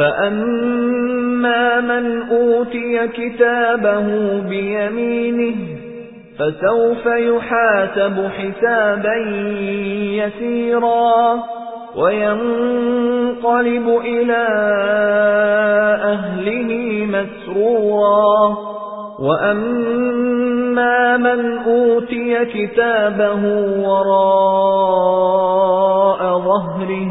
فأما من أوتي كتابه بيمينه فسوف يحاسب حسابا يسيرا وينقلب إلى أهله مسرورا وأما من أوتي كتابه وراء ظهره